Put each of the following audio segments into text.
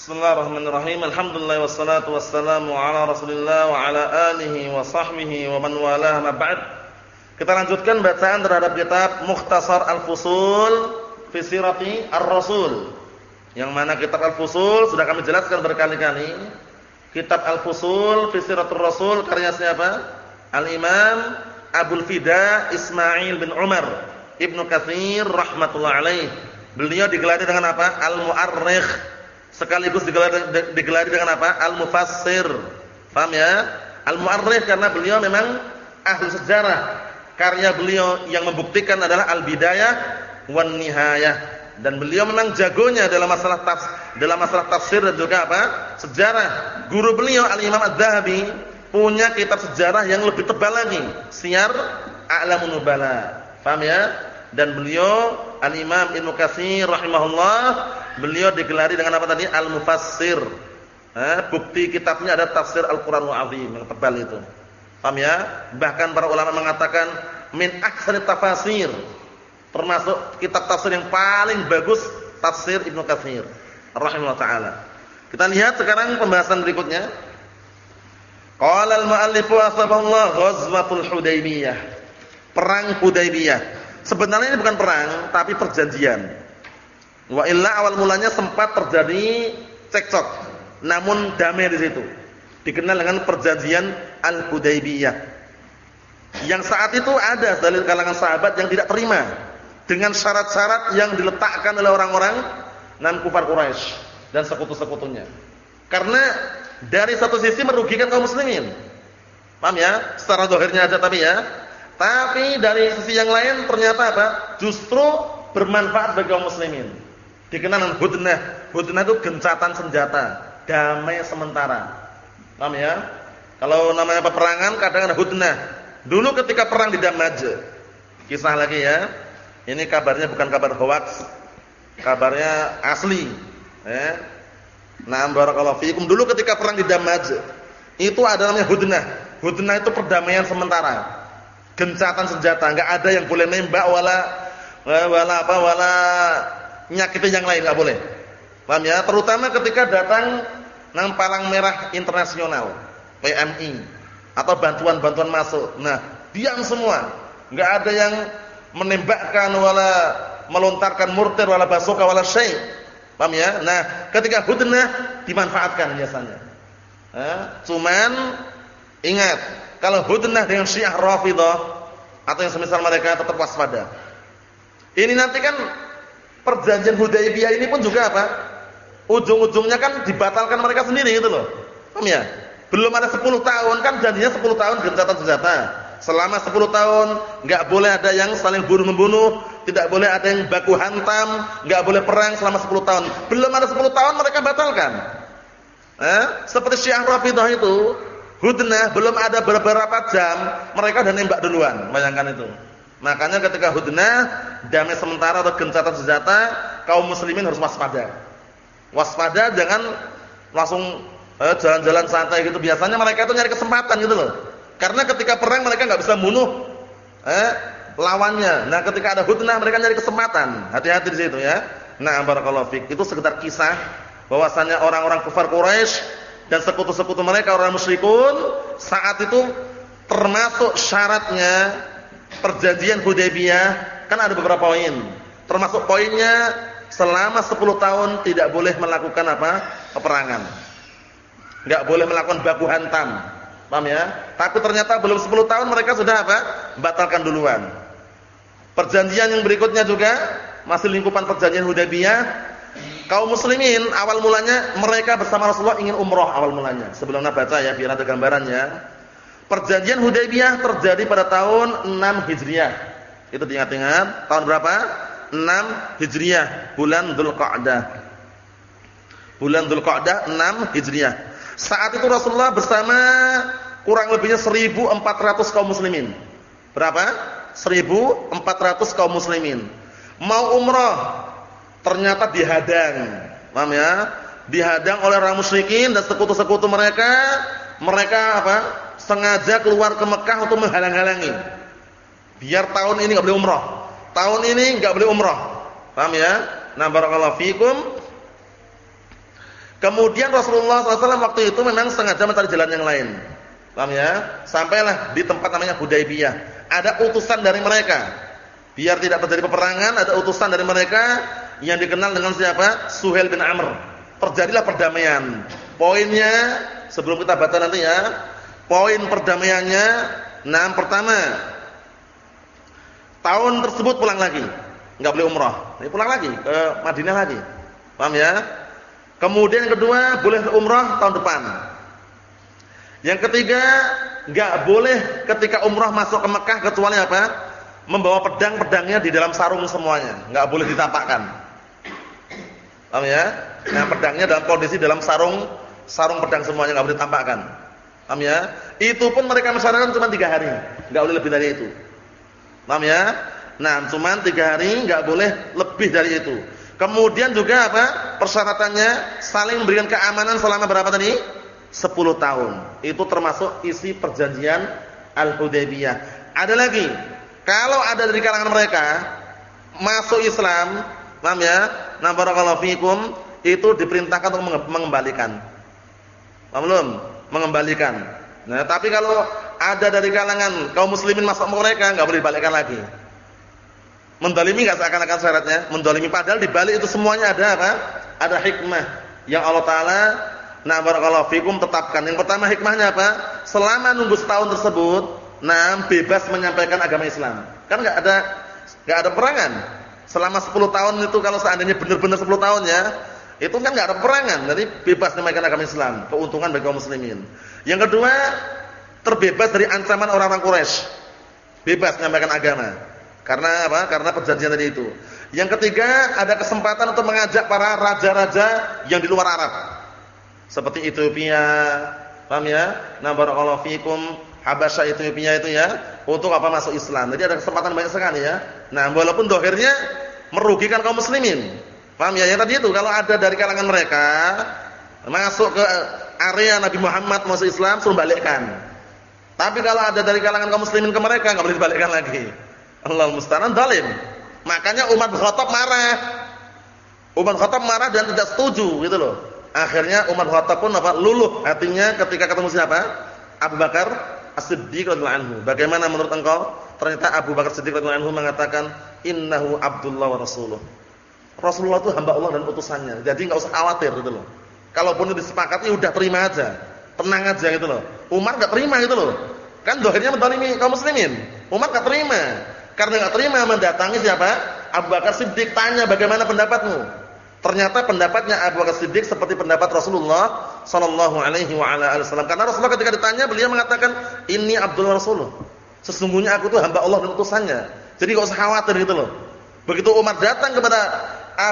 Bismillahirrahmanirrahim. Alhamdulillah wassalatu wassalamu ala Rasulillah wa ala alihi wa sahbihi wa man walah ma ba'd. Kita lanjutkan bacaan terhadap kitab Mukhtasar Al-Fusul fi Sirati Ar-Rasul. Yang mana kitab Al-Fusul sudah kami jelaskan berkali-kali. Kitab Al-Fusul fi Siratul Rasul karya siapa? Al-Imam Abdul Fida Ismail bin Umar Ibnu Katsir rahimatullah alaih. Beliau digelari dengan apa? Al-Mu'arrikh sekaligus digelari, digelari dengan apa? Al-Mufassir. Paham ya? Al-Mu'arrikh karena beliau memang ahli sejarah. Karya beliau yang membuktikan adalah Al-Bidayah wan Nihayah. Dan beliau memang jagonya dalam masalah tafsir, dalam masalah tafsir dan juga apa? Sejarah. Guru beliau Al-Imam Adz-Dzahabi punya kitab sejarah yang lebih tebal lagi, Siyar A'lamun Nubala. Paham ya? Dan beliau Al-Imam Ibnu Katsir rahimahullah Beliau digelari dengan apa tadi? Al-Mufassir. Eh, bukti kitabnya ada tafsir Al-Qur'anul Azim yang tebal itu. Paham ya? Bahkan para ulama mengatakan min ahsani tafasir. Termasuk kitab tafsir yang paling bagus tafsir Ibnu Katsir rahimahullah taala. Kita lihat sekarang pembahasan berikutnya. Qala al-mu'allif wa ghazwatul Hudaybiyah. Perang Hudaybiyah. Sebenarnya ini bukan perang, tapi perjanjian. Wa illa awal mulanya sempat terjadi cekcok, namun damai di situ. Dikenal dengan perjanjian Al-Hudaybiyah. Yang saat itu ada dari kalangan sahabat yang tidak terima dengan syarat-syarat yang diletakkan oleh orang-orang nan kufar Quraisy dan sekutu-sekutunya. Karena dari satu sisi merugikan kaum muslimin. Paham ya? Secara zahirnya aja tapi ya. Tapi dari sisi yang lain ternyata apa? Justru bermanfaat bagi kaum muslimin dikenal dengan hudnah. Hudnah itu gencatan senjata, damai sementara. Paham ya? Kalau namanya peperangan kadang ada hudnah. Dulu ketika perang di Damaj. Kisah lagi ya. Ini kabarnya bukan kabar hoax. Kabarnya asli. Ya. Nah, barakallahu fiikum. Dulu ketika perang di Damaj, itu ada namanya hudnah. Hudnah itu perdamaian sementara. Gencatan senjata, enggak ada yang boleh nembak wala wala apa wala nyakiti yang lain nggak boleh. Paham ya? Terutama ketika datang nang palang merah internasional, PMI atau bantuan-bantuan masuk. Nah, diam semua. nggak ada yang menembakkan wala melontarkan murtir wala basoka wala syai'. Paham ya? Nah, ketika hudnah dimanfaatkan biasanya. Nah, cuman ingat, kalau hudnah dengan Syiah Rafidhah atau yang semisal mereka tetap waspada. Ini nanti kan perjanjian Hudaybiyah ini pun juga apa? Ujung-ujungnya kan dibatalkan mereka sendiri gitu loh. Paham ya? Belum ada 10 tahun kan janjinya 10 tahun gencatan senjata. Selama 10 tahun enggak boleh ada yang saling bunuh membunuh, tidak boleh ada yang baku hantam, enggak boleh perang selama 10 tahun. Belum ada 10 tahun mereka batalkan. Eh? Seperti Syiah Rafidhah itu, hudnah belum ada beberapa jam mereka udah nembak duluan. Bayangkan itu. Makanya ketika hudnah, damai sementara atau gencatan senjata, kaum muslimin harus waspada. Waspada jangan langsung eh, jalan-jalan eh, santai gitu. Biasanya mereka itu nyari kesempatan gitu loh. Karena ketika perang mereka nggak bisa bunuh eh, lawannya. Nah, ketika ada hudnah mereka nyari kesempatan. Hati-hati di situ ya. Nah, barakallahu fik. Itu sekedar kisah bahwasanya orang-orang kafir Quraisy dan sekutu-sekutu mereka orang musyrikun saat itu termasuk syaratnya perjanjian Hudaybiyah kan ada beberapa poin. Termasuk poinnya selama 10 tahun tidak boleh melakukan apa? peperangan. Enggak boleh melakukan baku hantam. Paham ya? Takut ternyata belum 10 tahun mereka sudah apa? batalkan duluan. Perjanjian yang berikutnya juga masih lingkupan perjanjian Hudaybiyah. Kaum muslimin awal mulanya mereka bersama Rasulullah ingin umroh awal mulanya. Sebelumnya baca ya biar ada gambarannya. Perjanjian Hudaybiyah terjadi pada tahun 6 Hijriah. Itu diingat-ingat, tahun berapa? 6 Hijriah, bulan Dzulqa'dah. Bulan Dzulqa'dah 6 Hijriah. Saat itu Rasulullah bersama kurang lebihnya 1400 kaum muslimin. Berapa? 1400 kaum muslimin. Mau umrah, ternyata dihadang. Paham ya? Dihadang oleh orang musyrikin dan sekutu-sekutu mereka. Mereka apa? sengaja keluar ke Mekah untuk menghalang-halangi. Biar tahun ini enggak boleh umrah. Tahun ini enggak boleh umrah. Paham ya? Nah, barakallahu fikum. Kemudian Rasulullah SAW waktu itu memang sengaja mencari jalan yang lain. Paham ya? Sampailah di tempat namanya Hudaybiyah. Ada utusan dari mereka. Biar tidak terjadi peperangan, ada utusan dari mereka yang dikenal dengan siapa? Suhel bin Amr. Terjadilah perdamaian. Poinnya sebelum kita baca nanti ya. Poin perdamaiannya, nah pertama tahun tersebut pulang lagi. Enggak boleh umrah. Ini pulang lagi ke Madinah lagi. Paham ya? Kemudian yang kedua, boleh umrah tahun depan. Yang ketiga, enggak boleh ketika umrah masuk ke Mekah kecuali apa? Membawa pedang-pedangnya di dalam sarung semuanya, enggak boleh ditampakkan. Paham ya? Nah, pedangnya dalam kondisi dalam sarung, sarung pedang semuanya enggak boleh ditampakkan. Paham ya? Itu pun mereka mensyaratkan cuma tiga hari, enggak boleh lebih dari itu. Paham ya? Nah, cuma tiga hari, enggak boleh lebih dari itu. Kemudian juga apa? Persyaratannya saling memberikan keamanan selama berapa tadi? 10 tahun. Itu termasuk isi perjanjian Al-Hudaybiyah. Ada lagi. Kalau ada dari kalangan mereka masuk Islam, paham ya? Nah, barakallahu fikum, itu diperintahkan untuk mengembalikan. Paham? Mengembalikan. Nah, tapi kalau ada dari kalangan kaum muslimin masuk mereka, enggak boleh dibalikkan lagi. Mendalimi enggak seakan-akan syaratnya? Mendalimi padahal di balik itu semuanya ada apa? Ada hikmah yang Allah taala nah barakallahu fikum tetapkan. Yang pertama hikmahnya apa? Selama nunggu setahun tersebut, nah bebas menyampaikan agama Islam. Kan enggak ada enggak ada perangan. Selama 10 tahun itu kalau seandainya benar-benar 10 tahun ya, itu kan enggak ada perangan. Jadi bebas menyampaikan agama Islam, keuntungan bagi kaum muslimin. Yang kedua, terbebas dari ancaman orang-orang Quraisy. Bebas menyampaikan agama. Karena apa? Karena perjanjian tadi itu. Yang ketiga, ada kesempatan untuk mengajak para raja-raja yang di luar Arab. Seperti Ethiopia, paham ya? Barakallahu fikum, Habasyah Ethiopia itu ya, untuk apa masuk Islam. Jadi ada kesempatan banyak sekali ya. Nah, walaupun dohirnya merugikan kaum muslimin. Paham ya? Yang tadi itu kalau ada dari kalangan mereka masuk ke area Nabi Muhammad masuk Islam suruh balikkan. Tapi kalau ada dari kalangan kaum muslimin ke mereka enggak boleh dibalikkan lagi. Allah musta'an zalim. Makanya bin Khattab marah. Bin Khattab marah dan tidak setuju gitu loh. Akhirnya bin Khattab pun apa? luluh hatinya ketika ketemu siapa? Abu Bakar As-Siddiq radhiyallahu anhu. Bagaimana menurut engkau? Ternyata Abu Bakar As-Siddiq radhiyallahu anhu mengatakan, "Innahu Abdullah wa rasuluh." Rasulullah itu hamba Allah dan utusannya. Jadi enggak usah khawatir gitu loh. Kalaupun itu disepakati udah terima aja. Tenang aja gitu loh. Umar enggak terima gitu loh. Kan dohirnya mendalimi kaum muslimin. Umar enggak terima. Karena enggak terima mendatangi siapa? Abu Bakar Siddiq tanya bagaimana pendapatmu? Ternyata pendapatnya Abu Bakar Siddiq seperti pendapat Rasulullah sallallahu alaihi wa ala wasallam. Karena Rasulullah ketika ditanya beliau mengatakan, "Ini Abdul Rasul." Sesungguhnya aku itu hamba Allah dan utusannya. Jadi enggak usah khawatir gitu loh. Begitu Umar datang kepada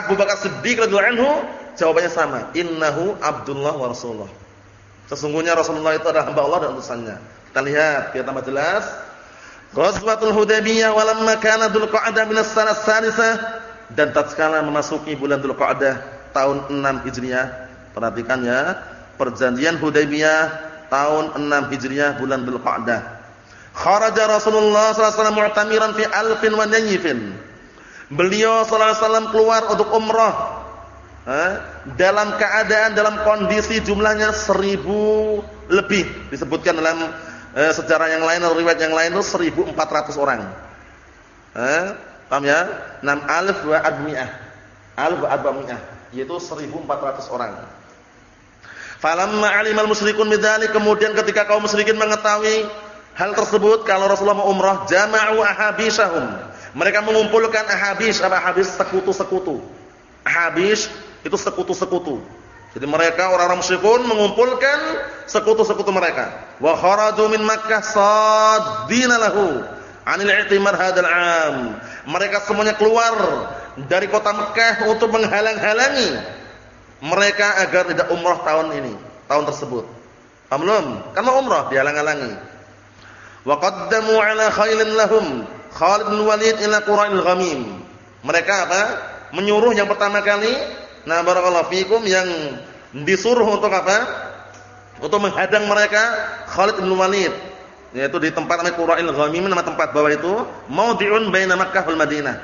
Abu Bakar Siddiq radhiyallahu anhu, jawabannya sama, "Innahu Abdullah wa Rasulullah." Sesungguhnya Rasulullah itu adalah hamba Allah dan utusannya. Kita lihat biar tambah jelas. Ghazwatul Hudaybiyah walamma kana Dzulqa'dah min as-sanah dan tatkala memasuki bulan Dzulqa'dah tahun 6 Hijriah. Perhatikan ya, perjanjian Hudaybiyah tahun 6 Hijriah bulan Dzulqa'dah. Kharaja Rasulullah sallallahu alaihi wasallam mu'tamiran fi alfin wa. Beliau sallallahu alaihi wasallam keluar untuk umrah. Dalam keadaan dalam kondisi jumlahnya seribu lebih disebutkan dalam eh, sejarah yang lain atau riwayat yang lain itu 1400 orang. Paham ya? 6 alif wa admi'ah. Alif wa admi'ah, yaitu 1400 orang. Falamma 'alimal musyrikun bidzalik kemudian ketika kaum musyrikin mengetahui hal tersebut kalau Rasulullah mau umrah jama'u ahabishahum. Mereka mengumpulkan ahabis, apa ahabis sekutu-sekutu. Ahabis itu sekutu-sekutu. Jadi mereka orang-orang musyrikun mengumpulkan sekutu-sekutu mereka. Wa kharaju min Makkah saddina lahu 'anil i'timar hadzal 'am. Mereka semuanya keluar dari kota Mekah untuk menghalang-halangi mereka agar tidak umrah tahun ini, tahun tersebut. Kan mau umrah dihalang-halangi. Wa qaddamu 'ala khailin lahum Khalid bin Walid ila Qura'il Ghamim. Mereka apa? Menyuruh yang pertama kali Nah, barakallahu fikum yang disuruh untuk apa? Untuk menghadang mereka Khalid bin Walid. Yaitu di tempat namanya Qura'il Ghamim, nama tempat bawah itu maudhi'un baina Makkah wal Madinah.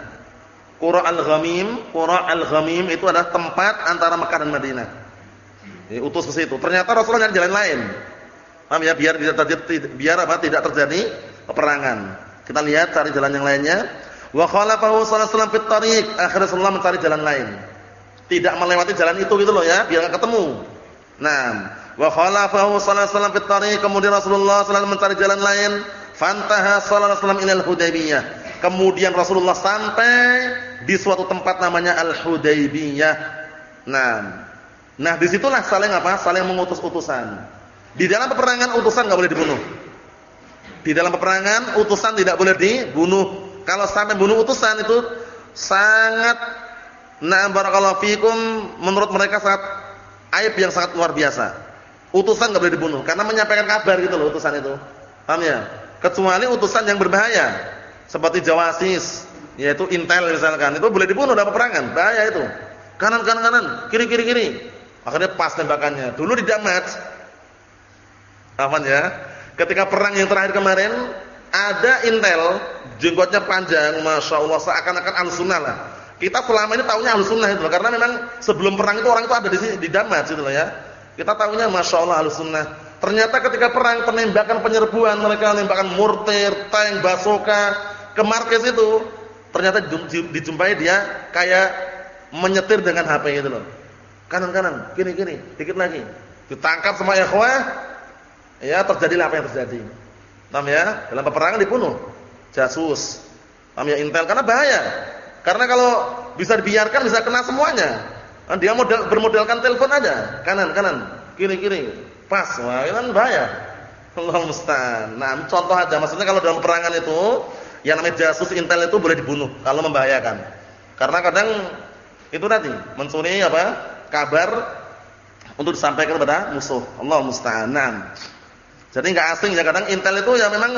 Qura'al Ghamim, Qura'al Ghamim itu adalah tempat antara Makkah dan Madinah. Ini utus ke situ. Ternyata Rasulullah nyari jalan lain. Paham ya? Biar tidak terjadi biar apa? Tidak terjadi peperangan. Kita lihat cari jalan yang lainnya. Wa khalafahu sallallahu alaihi wasallam fit. Akhirnya Rasulullah mencari jalan lain. Tidak melewati jalan itu gitu loh ya, biar ketemu. Nah, wa khalafahu sallallahu alaihi wasallam. Kemudian Rasulullah sallallahu mencari jalan lain. Fantaha sallallahu alaihi wasallam ilal Hudaybiyah. Kemudian Rasulullah sampai di suatu tempat namanya Al-Hudaybiyah. Nah, nah di situlah saling apa? Saling mengutus utusan. Di dalam peperangan utusan nggak boleh dibunuh. Di dalam peperangan utusan tidak boleh dibunuh. Kalau sampai bunuh utusan itu sangat nah barakallahu fikum menurut mereka sangat aib yang sangat luar biasa. Utusan nggak boleh dibunuh karena menyampaikan kabar gitu loh utusan itu. Paham ya? Kecuali utusan yang berbahaya seperti jawasis, yaitu intel misalkan, itu boleh dibunuh dalam peperangan, bahaya itu. Kanan kanan kanan, kiri kiri kiri. Akhirnya pas tembakannya. Dulu di Damat Aman ya. Ketika perang yang terakhir kemarin ada intel jenggotnya panjang, masya Allah seakan-akan al-sunnah lah. Kita selama ini tahunya al-sunnah itu karena memang sebelum perang itu orang itu ada di sini di Damas gitu loh ya. Kita tahunya masya Allah al-sunnah. Ternyata ketika perang penembakan penyerbuan mereka menembakkan mortir, tank, basoka ke markis itu ternyata dijumpai dia kayak menyetir dengan HP gitu loh. Kanan-kanan, kiri-kiri, dikit lagi. Ditangkap sama ikhwah, ya terjadilah apa yang terjadi. Paham ya? Dalam peperangan dibunuh jasus. Paham ya intel karena bahaya. Karena kalau bisa dibiarkan bisa kena semuanya. Kan dia model bermodalkan telepon aja, kanan kanan, kiri kiri, pas. Wah, itu kan bahaya. Allah musta'an. Nah, contoh aja maksudnya kalau dalam peperangan itu yang namanya jasus intel itu boleh dibunuh kalau membahayakan. Karena kadang itu nanti mencuri apa? kabar untuk disampaikan kepada musuh. Allah musta'an. Nah. Jadi nggak asing ya kadang Intel itu ya memang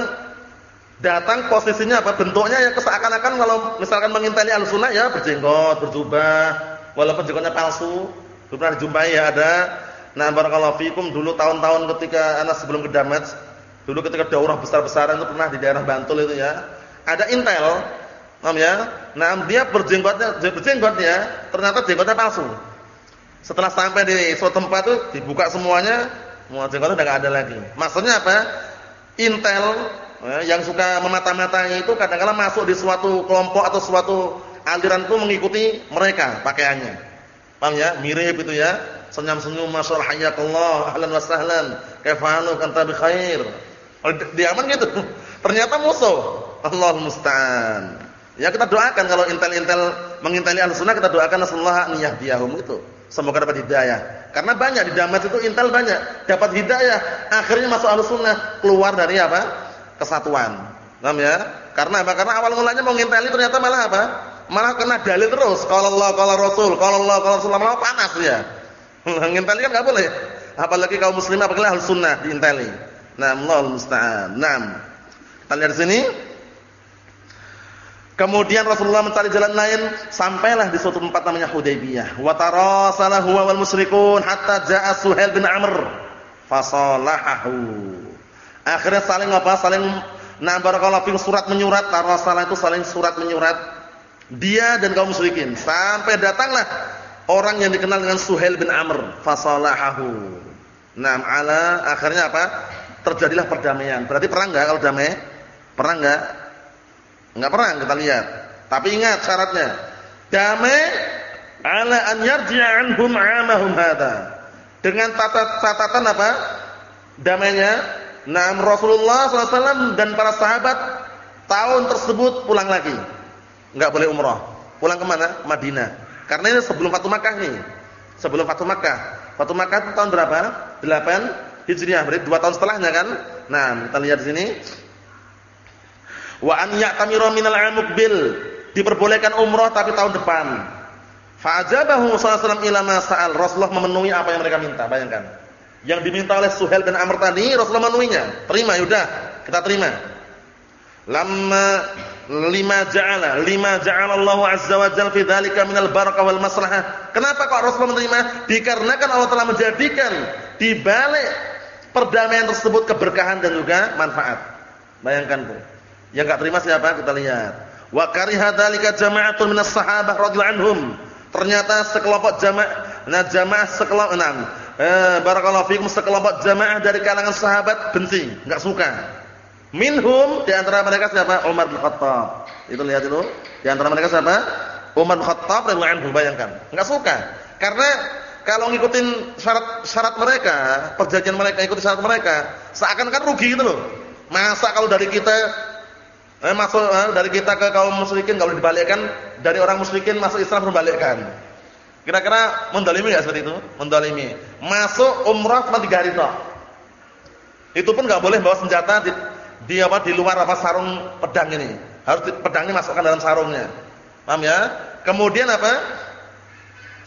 datang posisinya apa bentuknya ya seakan-akan kalau misalkan menginteli al-sunnah ya berjenggot, berjubah, walaupun jenggotnya palsu. Belum pernah dijumpai ya ada. Nah, barakallahu fikum dulu tahun-tahun ketika anak sebelum ke Damat, dulu ketika daurah besar-besaran itu pernah di daerah Bantul itu ya. Ada Intel, paham ya? Nah, dia berjenggotnya berjenggotnya ternyata jenggotnya palsu. Setelah sampai di suatu tempat itu dibuka semuanya, Mu'tazilah udah enggak ada lagi. Maksudnya apa? Intel ya, yang suka memata-matai itu kadang-kadang masuk di suatu kelompok atau suatu aliran itu mengikuti mereka pakaiannya. Paham ya? Mirip itu ya. Senyum-senyum masyaallah hayakallah ahlan wa sahlan. Kaifalu anta bi khair. Dia aman gitu. Ternyata musuh. Allah musta'an. Ya kita doakan kalau intel-intel menginteli al-sunnah kita doakan nasallahu an yahdiyahum itu. Semoga dapat hidayah. Karena banyak di Damas itu intel banyak, dapat hidayah, akhirnya masuk Ahlussunnah, keluar dari apa? kesatuan. Paham ya? Karena apa? Karena awal mulanya mau nginteli ternyata malah apa? Malah kena dalil terus. Kalau Allah, kalau Rasul, kalau Allah, kalau Rasul malah panas ya. nginteli kan enggak boleh. Apalagi kaum muslim apalagi Ahlussunnah diinteli. Nah, Allah musta'an. Naam. Kita lihat sini. Kemudian Rasulullah mencari jalan lain, sampailah di suatu tempat namanya Hudaybiyah. Wa tarasala huwa wal musyrikun hatta jaa Suhail bin Amr fasalahahu. Akhirnya saling apa? Saling nah barakallahu fi surat menyurat, tarasala itu saling surat menyurat. Dia dan kaum musyrikin sampai datanglah orang yang dikenal dengan Suhail bin Amr fasalahahu. Nah, ala akhirnya apa? Terjadilah perdamaian. Berarti perang enggak kalau damai? Perang enggak? Enggak perang kita lihat. Tapi ingat syaratnya. Damai ala an yarji'a anhum 'amahum hada. Dengan catatan apa? Damainya Naam Rasulullah SAW dan para sahabat tahun tersebut pulang lagi. Enggak boleh umrah. Pulang ke mana? Madinah. Karena ini sebelum Fatu Makkah nih. Sebelum Fatu Makkah. Fatu Makkah itu tahun berapa? 8 Hijriah. Berarti 2 tahun setelahnya kan? Nah, kita lihat di sini. Wa an ya'tamira minal 'am bil Diperbolehkan umrah tapi tahun depan. Fa'ajabahu sallallahu alaihi sa'al. Rasulullah memenuhi apa yang mereka minta, bayangkan. Yang diminta oleh Suhail bin Amr tadi Rasulullah memenuhinya. Terima, yaudah, kita terima. Lama lima ja'ala, lima ja'ala Allah azza wa jalla fi dzalika minal barakah wal maslahah. Kenapa kok Rasulullah menerima? Dikarenakan Allah telah menjadikan di balik perdamaian tersebut keberkahan dan juga manfaat. Bayangkan, Bu. Yang enggak terima siapa? Kita lihat. Wa kariha dzalika jama'atun minas sahabah radhiyallahu anhum. Ternyata sekelompok jamaah nah jamaah sekelompok enam eh, barakallahu fikum sekelompok jamaah dari kalangan sahabat benci, enggak suka. Minhum di antara mereka siapa? Umar bin Khattab. Itu lihat itu. Di antara mereka siapa? Umar bin Khattab radhiyallahu anhu, bayangkan. Enggak suka. Karena kalau ngikutin syarat-syarat mereka, perjanjian mereka, ikuti syarat mereka, seakan kan rugi gitu loh. Masa kalau dari kita eh, masuk eh, dari kita ke kaum musyrikin kalau dibalikkan, dari orang musyrikin masuk Islam berbalikkan. Kira-kira mendalimi enggak seperti itu? Mendalimi. Masuk umrah cuma 3 hari toh. Itu pun enggak boleh bawa senjata di, di apa di luar apa sarung pedang ini. Harus pedangnya masukkan dalam sarungnya. Paham ya? Kemudian apa?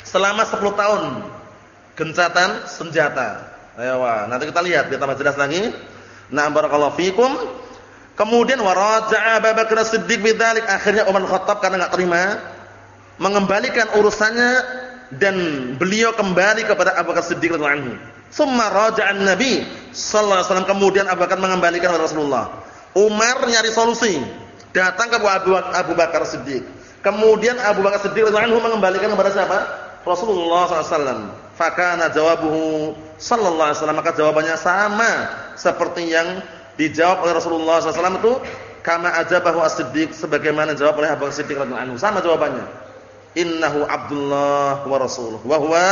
Selama 10 tahun gencatan senjata. Ayo, nanti kita lihat biar tambah jelas lagi. Nah, barakallahu fikum. Kemudian waraja'a Abu Bakar Siddiq bidzalik. Akhirnya Umar Khattab karena enggak terima mengembalikan urusannya dan beliau kembali kepada Abu Bakar Siddiq radhiyallahu anhu. Summa raja'an Nabi sallallahu alaihi wasallam kemudian Abu Bakar mengembalikan kepada Rasulullah. Umar nyari solusi, datang ke Abu, Abu Bakar Siddiq. Kemudian Abu Bakar Siddiq radhiyallahu mengembalikan kepada siapa? Rasulullah sallallahu alaihi wasallam. Fakana jawabuhu sallallahu alaihi wasallam maka jawabannya sama seperti yang dijawab oleh Rasulullah sallallahu alaihi wasallam itu kama ajabahu as-Siddiq sebagaimana jawab oleh Abu Bakar Siddiq radhiyallahu. Sama jawabannya innahu Abdullah wa rasuluh. Wa huwa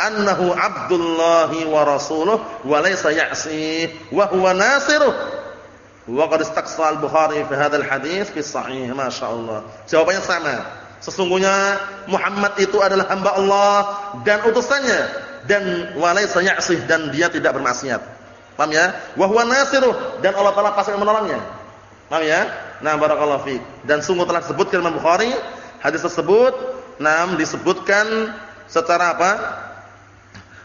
annahu Abdullah wa rasuluh wa laysa ya'si. Wa huwa nasiruh. Wa qad istaqsa al-Bukhari fi hadzal hadis fi sahih masyaallah jawabannya sama. Sesungguhnya Muhammad itu adalah hamba Allah dan utusannya. Dan wa laysa ya'si dan dia tidak bermaksiat. Paham ya? Wa huwa nasiruh dan Allah Taala pasti menolongnya. Paham ya? Nah barakallahu fiik dan sungguh telah disebutkan Imam Bukhari Hadis tersebut nam disebutkan secara apa?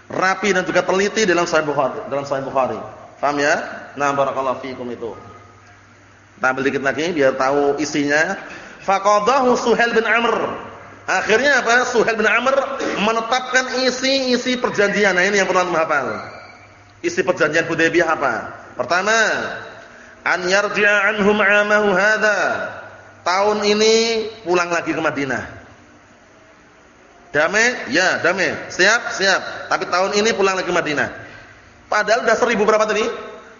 rapi dan juga teliti dalam Sahih Bukhari, dalam Sahih Bukhari. Paham ya? Nah, barakallahu fiikum itu. Tampil dikit lagi biar tahu isinya. Faqadahu Suhail bin Amr. Akhirnya apa? Suhail bin Amr menetapkan isi-isi perjanjian. Nah, ini yang perlu menghafal. Isi perjanjian Hudaybiyah apa? Pertama, an yarji'a anhum 'amahu hadza tahun ini pulang lagi ke Madinah. Damai? Ya, damai. Siap? Siap. Tapi tahun ini pulang lagi ke Madinah. Padahal udah seribu berapa tadi?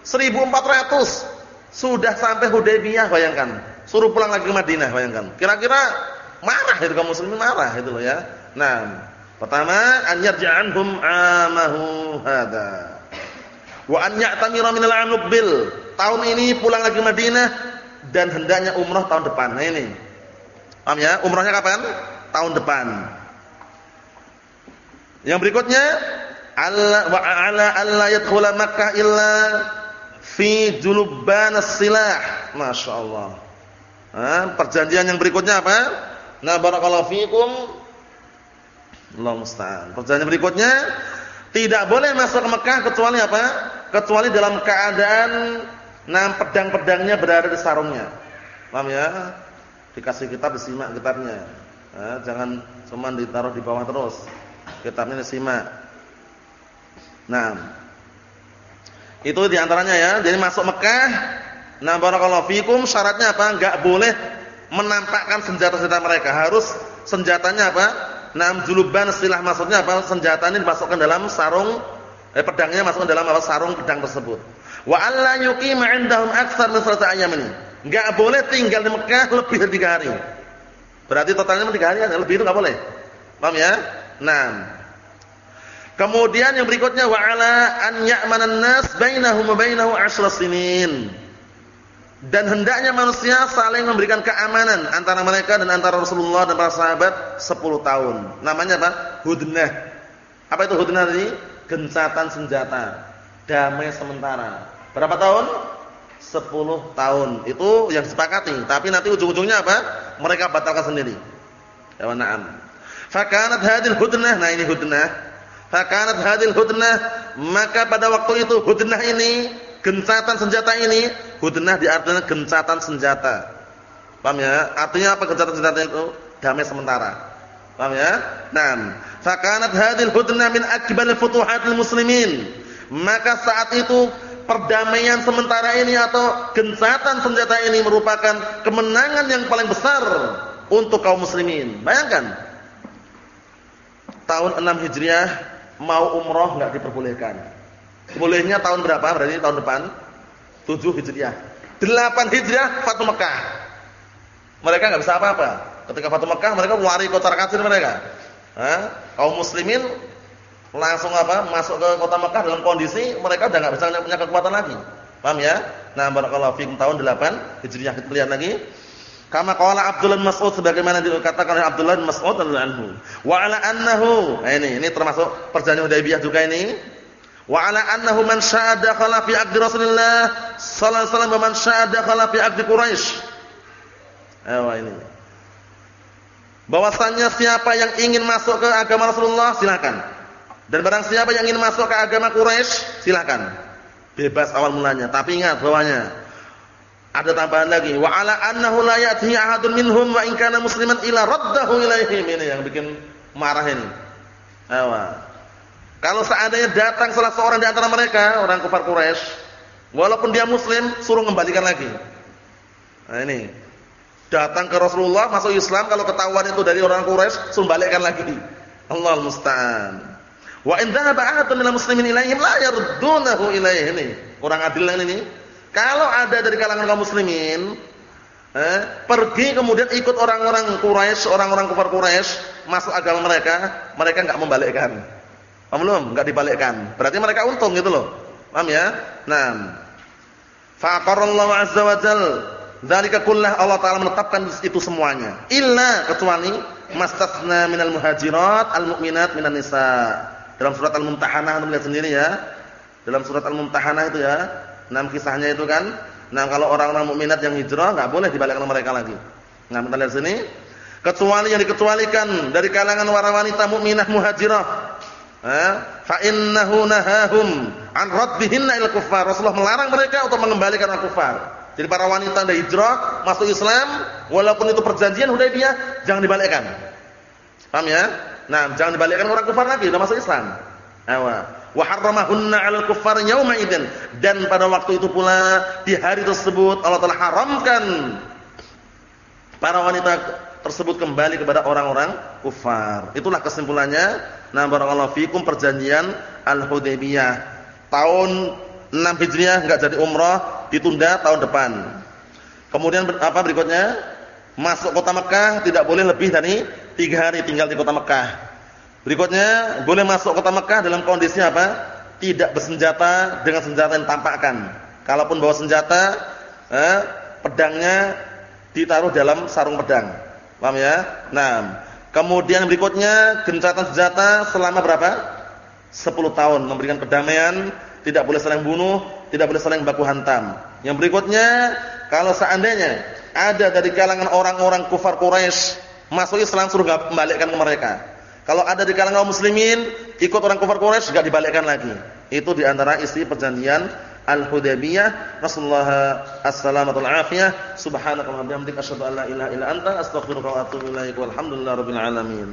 1400. Sudah sampai Hudaybiyah bayangkan. Suruh pulang lagi ke Madinah bayangkan. Kira-kira marah itu kaum muslimin marah itu loh ya. Nah, pertama an yarja'anhum amahu hadza. Wa an ya'tamira minal anubil. Tahun ini pulang lagi ke Madinah dan hendaknya umrah tahun depan. Nah ini. Paham ya? Umrahnya kapan? Tahun depan. Yang berikutnya, alla wa ala alla yadkhula Makkah illa fi juluban silah. Masyaallah. Nah, perjanjian yang berikutnya apa? Nah, barakallahu fikum. Allah musta'an. Perjanjian berikutnya tidak boleh masuk ke Mekah kecuali apa? Kecuali dalam keadaan Nah, pedang-pedangnya berada di sarungnya. Paham ya? Dikasih kitab disimak kitabnya. Nah, jangan cuma ditaruh di bawah terus. Kitabnya disimak. Nah, itu di antaranya ya. Jadi masuk Mekah, nah barakallahu fikum syaratnya apa? Enggak boleh menampakkan senjata-senjata mereka. Harus senjatanya apa? Nah, juluban istilah maksudnya apa? Senjata ini dimasukkan dalam sarung eh, pedangnya masukkan dalam apa? Sarung pedang tersebut. Wa alla yuqima 'indahum aktsar min thalathati ayyam ini. Enggak boleh tinggal di Mekah lebih dari 3 hari. Berarti totalnya 3 hari kan? Lebih itu enggak boleh. Paham ya? Nah. Kemudian yang berikutnya wa ala an ya'manan nas bainahum wa bainahu 'ashra sinin. Dan hendaknya manusia saling memberikan keamanan antara mereka dan antara Rasulullah dan para sahabat 10 tahun. Namanya apa? Hudnah. Apa itu hudnah tadi? Gencatan senjata damai sementara. Berapa tahun? 10 tahun. Itu yang disepakati. Tapi nanti ujung-ujungnya apa? Mereka batalkan sendiri. Ya na'am. Fakanat hadil hudnah. Nah ini hudnah. Fakanat hadil hudnah. Maka pada waktu itu hudnah ini, gencatan senjata ini, hudnah diartikan gencatan senjata. Paham ya? Artinya apa gencatan senjata itu? Damai sementara. Paham ya? Nah, fakanat hadil hudnah min akbar futuhatil muslimin maka saat itu perdamaian sementara ini atau gencatan senjata ini merupakan kemenangan yang paling besar untuk kaum muslimin. Bayangkan. Tahun 6 Hijriah mau umroh nggak diperbolehkan. Bolehnya tahun berapa? Berarti tahun depan. 7 Hijriah. 8 Hijriah Fatu Mekah. Mereka nggak bisa apa-apa. Ketika Fatu Mekah mereka lari kocar kacir mereka. Hah? Kaum muslimin langsung apa? Masuk ke kota Mekah dalam kondisi mereka udah nggak bisa punya kekuatan lagi. Paham ya? Nah, barakallahu fikum tahun 8 Hijriah kita lihat lagi. Kama qala Abdullah Mas'ud sebagaimana dikatakan oleh Abdullah Mas'ud radhiyallahu anhu. Wa ala annahu. Nah, ini ini termasuk perjanjian Hudaybiyah juga ini. Wa ala annahu man syaa dakhala fi 'aqdi Rasulillah sallallahu alaihi wasallam wa man syaa dakhala fi Quraisy. Ayo ini. Bahwasanya siapa yang ingin masuk ke agama Rasulullah silakan. Dan barang siapa yang ingin masuk ke agama Quraisy silakan. Bebas awal mulanya, tapi ingat bawahnya ada tambahan lagi, wa ala annahu la ya'tihi ahadun minhum wa in kana musliman ila raddahu ilaihim. Ini yang bikin marah ini. Awa. Kalau seandainya datang salah seorang di antara mereka, orang kafir Quraisy, walaupun dia muslim, suruh kembalikan lagi. Nah ini. Datang ke Rasulullah masuk Islam kalau ketahuan itu dari orang Quraisy, suruh balikkan lagi. Allah musta'an. Wa in dhahaba ahadun minal muslimin ilaihim la yardunahu. Ini kurang adil ini. Kalau ada dari kalangan kaum muslimin eh, pergi kemudian ikut orang-orang Quraisy, orang-orang kafir Quraisy masuk agama mereka, mereka enggak membalikkan. Paham belum? Enggak dibalikkan. Berarti mereka untung gitu loh. Paham ya? Nah. Faqarallahu azza wa jal dzalika kullah Allah taala menetapkan itu semuanya. Illa kecuali mastasna minal muhajirat al mukminat minan nisa. Dalam surat Al-Mumtahanah lihat sendiri ya. Dalam surat Al-Mumtahanah itu ya, Nah, kisahnya itu kan, nah kalau orang-orang mukminat yang hijrah enggak boleh dibalikkan mereka lagi. Nah, kita lihat sini. Kecuali yang dikecualikan dari kalangan para wanita mukminah muhajirah. Eh, fa innahu nahahum an raddihinna ila kuffar. Rasulullah melarang mereka untuk mengembalikan orang kufar. Jadi para wanita yang hijrah masuk Islam, walaupun itu perjanjian Hudaybiyah, jangan dibalikkan. Paham ya? Nah, jangan dibalikkan orang kufar lagi, sudah masuk Islam. Awa wa harramahunna 'alal kuffar yauma idzin dan pada waktu itu pula di hari tersebut Allah telah haramkan para wanita tersebut kembali kepada orang-orang kufar. Itulah kesimpulannya. Nah, barakallahu fikum perjanjian Al-Hudaybiyah. Tahun 6 Hijriah enggak jadi umrah, ditunda tahun depan. Kemudian apa berikutnya? Masuk kota Mekah tidak boleh lebih dari 3 hari tinggal di kota Mekah. Berikutnya, boleh masuk kota Mekah dalam kondisi apa? Tidak bersenjata dengan senjata yang tampakkan. Kalaupun bawa senjata, eh, pedangnya ditaruh dalam sarung pedang. Paham ya? Nah, kemudian berikutnya gencatan senjata selama berapa? 10 tahun memberikan perdamaian, tidak boleh saling bunuh, tidak boleh saling baku hantam. Yang berikutnya, kalau seandainya ada dari kalangan orang-orang kufar Quraisy masuk Islam suruh kembalikan ke mereka. Kalau ada di kalangan kaum muslimin ikut orang kafir Quraisy enggak dibalikkan lagi. Itu di antara isi perjanjian Al-Hudaybiyah. Rasulullah as-salamatu al-afiyah. Subhanakallahumma wa bihamdika asyhadu an la ilaha illa anta astaghfiruka wa atubu ilaik. Walhamdulillahirabbil alamin.